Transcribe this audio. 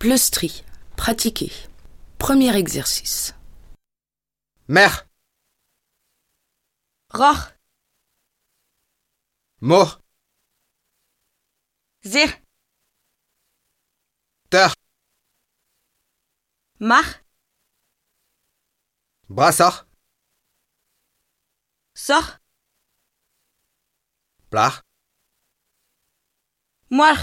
Pleustri. Pratiquer. Premier exercice. Mer, Roch, mo, Zir, teur, Mach, brassard, Soch, blar, Moir,